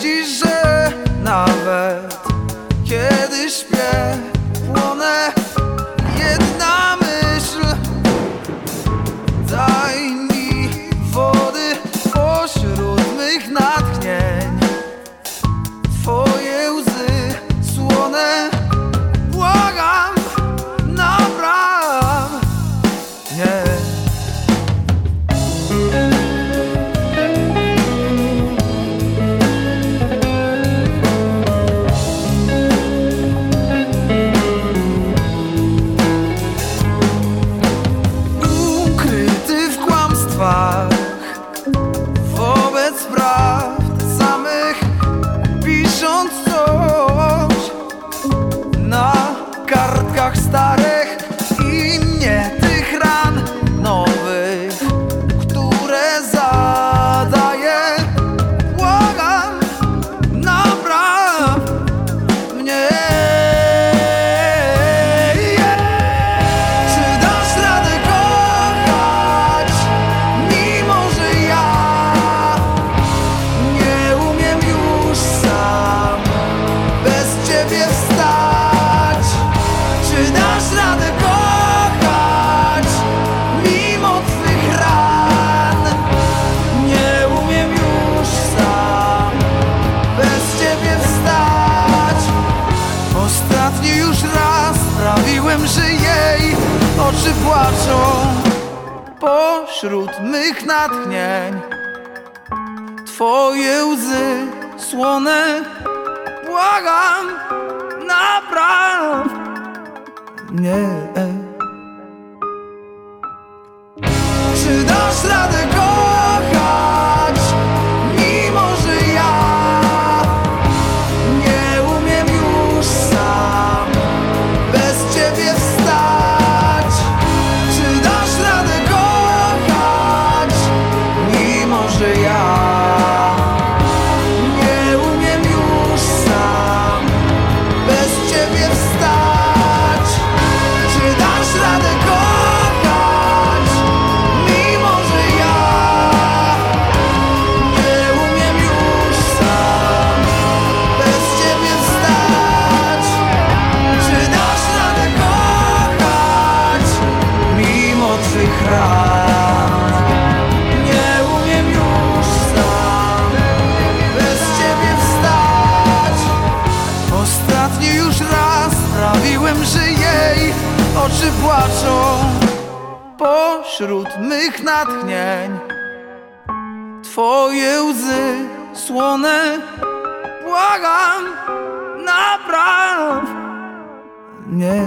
twierdzisz, że nawet kiedy śpię старых oczy płaczą pośród mych natchnień Twoje łzy słone błagam napraw nie. Czy dasz radę? Że jej oczy płaczą Pośród mych natchnień. Twoje łzy słone Błagam, napraw Nie